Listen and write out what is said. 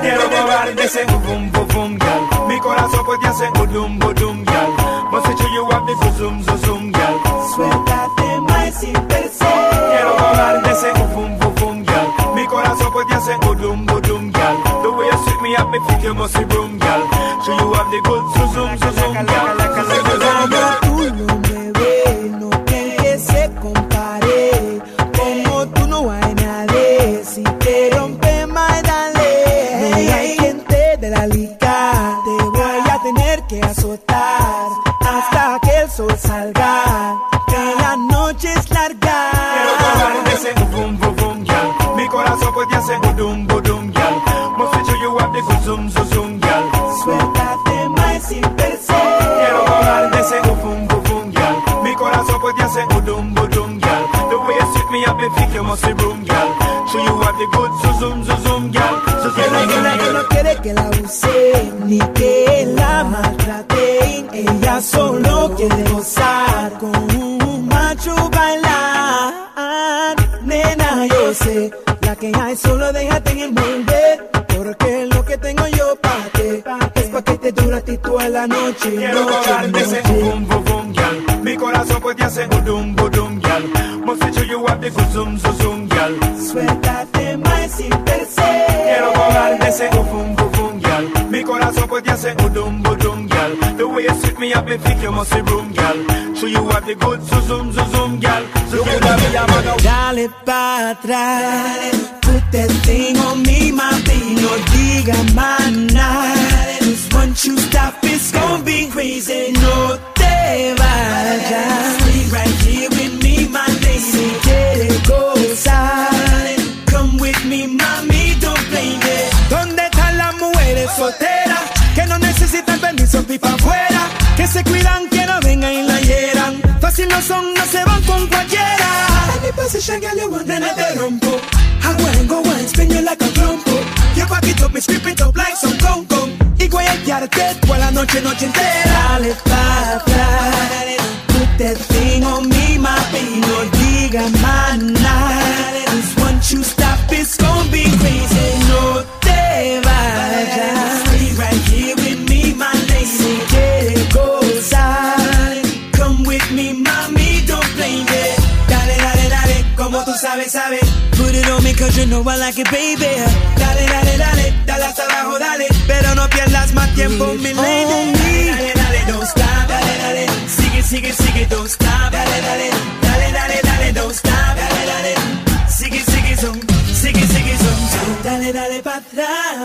Quiero probar de ese boom boom girl. Mi corazón puede hacer budum budum girl. Must say you have the zoom zoom zoom girl. Suéltate más sin perse. Quiero probar de ese boom boom boom girl. Mi corazón puede hacer budum budum girl. The way you sweep me up, me think you must be boom girl. So you have the good zoom zoom zoom zoom girl. Sol salga, que la noche es larga. Quiero ese boom boom boom girl. Mi corazón puede hacer budum budum girl. Must you have the good zoom zoom zoom girl. Suéltate más sin. Quiero de ese boom boom boom girl. Mi corazón budum budum girl. The way you sweep me up, think you must be boom girl. So you have the good zoom zoom zoom girl. So Que no, que quiere la use ni que la maltraten. Ella solo quiere gozar con un macho bailar. Nena, yo sé, la que hay solo déjate envolver. Porque lo que tengo yo pa' ti es pa' que te dura a ti toda la noche. Quiero noche, ese boom boom boom girl. Mi corazón puede hacer budum budum girl. Must say you have the good zoom zoom girl. Suéltate más sin perse. Quiero de ese boom boom boom girl. Mi corazón puede hacer budum girl. The way you sweep me up, me think you must be room girl. So you have the good zoom zoom zoom zoom girl. So you have the Dale para atrás, put that thing on me, mami, no diga más nada. Once you stop, it's gonna be crazy. No te vayas, que no necesitan permiso ni pa' afuera? Que se cuidan, que no vengan y la hieran. Fácil no son, no se van con cualquiera. Any position, girl, you want, nena, te rompo. I wine, go wine, spin you like a trompo. You back it up, me sweep it up like some con con. Y guayarte toda la noche, noche entera. Dale pa' atrás. Thing on me, my baby, no diga más nada. 'Cause once you como tú sabes, sabes. Put it on me, cause you know I like it, baby. Dale, dale, dale, dale hasta abajo, dale. Pero no pierdas más tiempo, mi lady. Dale, dale, dale, don't stop. Dale, dale, sigue, sigue, sigue, don't stop. Dale, dale, dale, dale, dale, don't stop. Dale, dale, sigue, sigue, son, sigue, sigue, son. Dale, dale, pa' atrás.